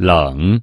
冷。